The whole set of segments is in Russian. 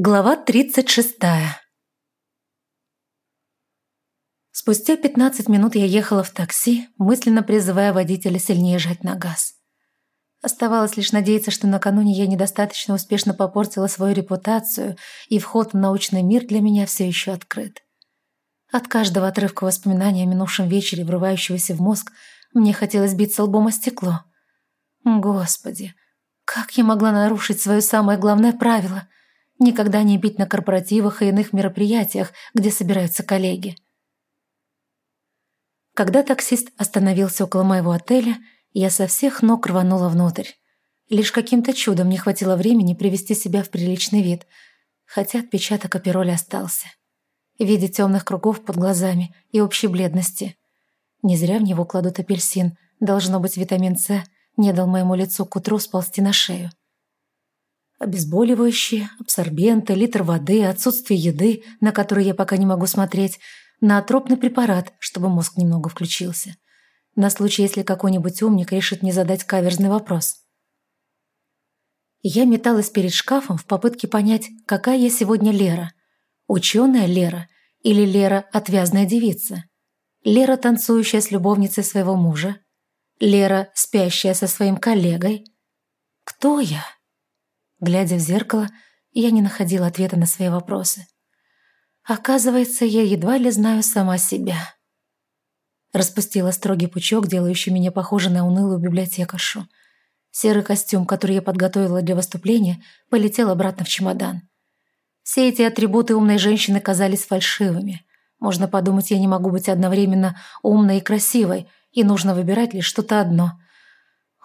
Глава 36 Спустя 15 минут я ехала в такси, мысленно призывая водителя сильнее жать на газ. Оставалось лишь надеяться, что накануне я недостаточно успешно попортила свою репутацию, и вход в научный мир для меня все еще открыт. От каждого отрывка воспоминания о минувшем вечере, врывающегося в мозг, мне хотелось биться лбом о стекло. Господи, как я могла нарушить свое самое главное правило — Никогда не бить на корпоративах и иных мероприятиях, где собираются коллеги. Когда таксист остановился около моего отеля, я со всех ног рванула внутрь. Лишь каким-то чудом не хватило времени привести себя в приличный вид, хотя отпечаток опероля остался. В виде темных кругов под глазами и общей бледности. Не зря в него кладут апельсин, должно быть витамин С, не дал моему лицу к утру сползти на шею. Обезболивающие, абсорбенты, литр воды, отсутствие еды, на которую я пока не могу смотреть, наотропный препарат, чтобы мозг немного включился. На случай, если какой-нибудь умник решит не задать каверзный вопрос. Я металась перед шкафом в попытке понять, какая я сегодня Лера. Ученая Лера или Лера – отвязная девица? Лера, танцующая с любовницей своего мужа? Лера, спящая со своим коллегой? Кто я? Глядя в зеркало, я не находила ответа на свои вопросы. Оказывается, я едва ли знаю сама себя. Распустила строгий пучок, делающий меня похожей на унылую библиотекаршу. Серый костюм, который я подготовила для выступления, полетел обратно в чемодан. Все эти атрибуты умной женщины казались фальшивыми. Можно подумать, я не могу быть одновременно умной и красивой, и нужно выбирать лишь что-то одно —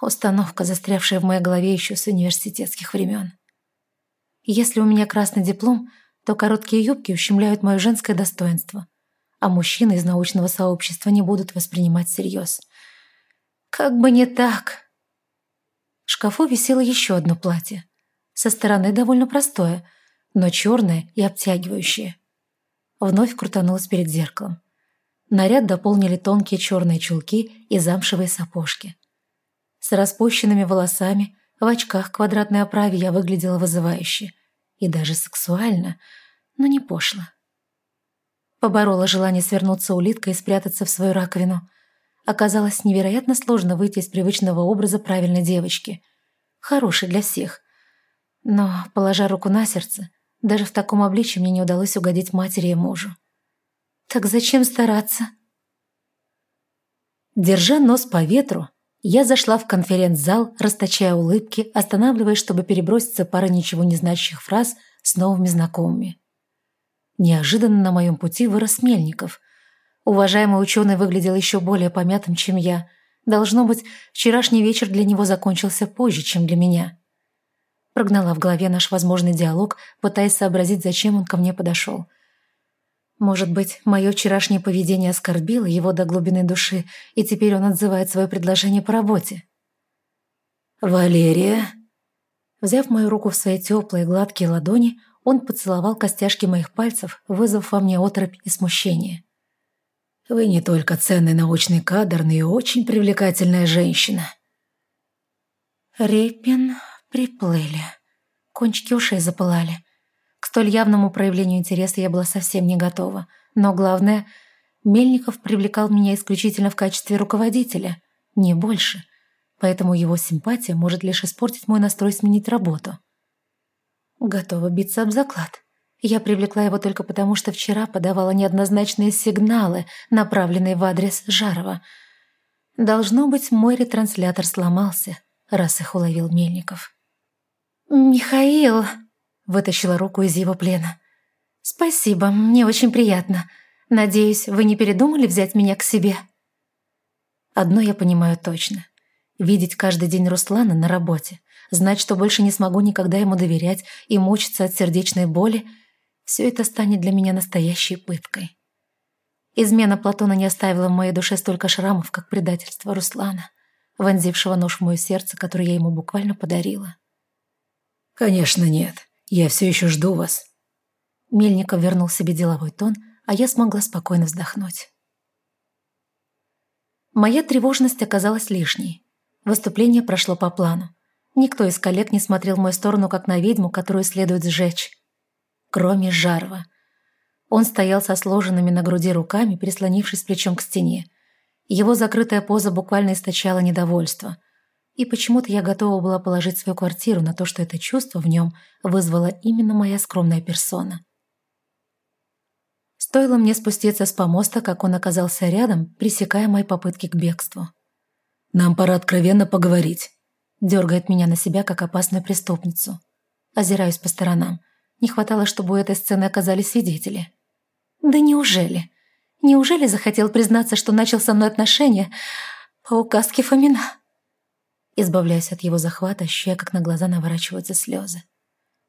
Установка, застрявшая в моей голове еще с университетских времен. Если у меня красный диплом, то короткие юбки ущемляют мое женское достоинство, а мужчины из научного сообщества не будут воспринимать всерьез. Как бы не так. В шкафу висело еще одно платье. Со стороны довольно простое, но черное и обтягивающее. Вновь крутанулась перед зеркалом. Наряд дополнили тонкие черные чулки и замшевые сапожки. С распущенными волосами, в очках квадратной оправе я выглядела вызывающе. И даже сексуально, но не пошло. Поборола желание свернуться улиткой и спрятаться в свою раковину. Оказалось невероятно сложно выйти из привычного образа правильной девочки. Хорошей для всех. Но, положа руку на сердце, даже в таком обличье мне не удалось угодить матери и мужу. Так зачем стараться? Держа нос по ветру, я зашла в конференц-зал, расточая улыбки, останавливаясь, чтобы переброситься парой ничего не значащих фраз с новыми знакомыми. Неожиданно на моем пути вырос Мельников. Уважаемый ученый выглядел еще более помятым, чем я. Должно быть, вчерашний вечер для него закончился позже, чем для меня. Прогнала в голове наш возможный диалог, пытаясь сообразить, зачем он ко мне подошел – может быть, мое вчерашнее поведение оскорбило его до глубины души, и теперь он отзывает свое предложение по работе. «Валерия?» Взяв мою руку в свои теплые гладкие ладони, он поцеловал костяшки моих пальцев, вызвав во мне оторопь и смущение. «Вы не только ценный научный кадр, но и очень привлекательная женщина». Репин приплыли. Кончики ушей запылали. Столь явному проявлению интереса я была совсем не готова. Но главное, Мельников привлекал меня исключительно в качестве руководителя, не больше. Поэтому его симпатия может лишь испортить мой настрой сменить работу. Готова биться об заклад. Я привлекла его только потому, что вчера подавала неоднозначные сигналы, направленные в адрес Жарова. Должно быть, мой ретранслятор сломался, раз их уловил Мельников. «Михаил!» Вытащила руку из его плена. «Спасибо, мне очень приятно. Надеюсь, вы не передумали взять меня к себе?» Одно я понимаю точно. Видеть каждый день Руслана на работе, знать, что больше не смогу никогда ему доверять и мучиться от сердечной боли, все это станет для меня настоящей пыткой. Измена Платона не оставила в моей душе столько шрамов, как предательство Руслана, вонзившего нож в мое сердце, который я ему буквально подарила. «Конечно нет. Я все еще жду вас». Мельников вернул себе деловой тон, а я смогла спокойно вздохнуть. Моя тревожность оказалась лишней. Выступление прошло по плану. Никто из коллег не смотрел в мою сторону, как на ведьму, которую следует сжечь. кроме Жарова. Он стоял со сложенными на груди руками, прислонившись плечом к стене. Его закрытая поза буквально источала недовольство. И почему-то я готова была положить свою квартиру на то, что это чувство в нем вызвала именно моя скромная персона. Стоило мне спуститься с помоста, как он оказался рядом, пресекая мои попытки к бегству. «Нам пора откровенно поговорить», — дергает меня на себя, как опасную преступницу. Озираюсь по сторонам. Не хватало, чтобы у этой сцены оказались свидетели. «Да неужели? Неужели захотел признаться, что начал со мной отношения по указке Фомина?» Избавляюсь от его захвата, ощущая, как на глаза наворачиваются слезы.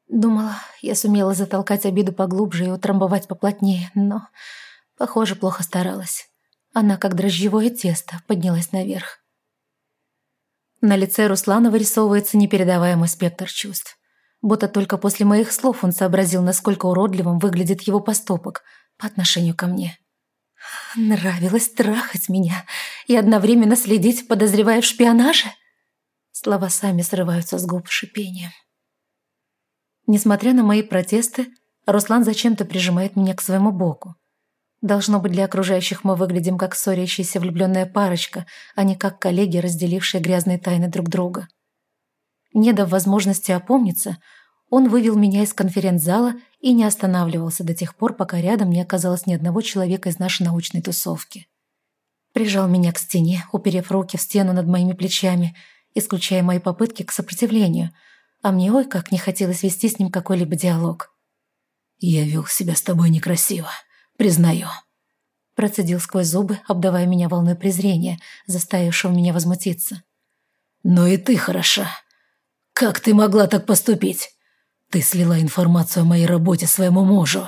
Думала, я сумела затолкать обиду поглубже и утрамбовать поплотнее, но, похоже, плохо старалась. Она, как дрожжевое тесто, поднялась наверх. На лице Руслана вырисовывается непередаваемый спектр чувств. Будто только после моих слов он сообразил, насколько уродливым выглядит его поступок по отношению ко мне. Нравилось трахать меня и одновременно следить, подозревая в шпионаже? Слова сами срываются с губ шипением. Несмотря на мои протесты, Руслан зачем-то прижимает меня к своему боку. Должно быть, для окружающих мы выглядим как ссорящаяся влюбленная парочка, а не как коллеги, разделившие грязные тайны друг друга. Не дав возможности опомниться, он вывел меня из конференц-зала и не останавливался до тех пор, пока рядом не оказалось ни одного человека из нашей научной тусовки. Прижал меня к стене, уперев руки в стену над моими плечами, исключая мои попытки к сопротивлению – а мне ой как не хотелось вести с ним какой-либо диалог. «Я вел себя с тобой некрасиво, признаю». Процедил сквозь зубы, обдавая меня волной презрения, заставившего меня возмутиться. «Но и ты хороша. Как ты могла так поступить? Ты слила информацию о моей работе своему мужу».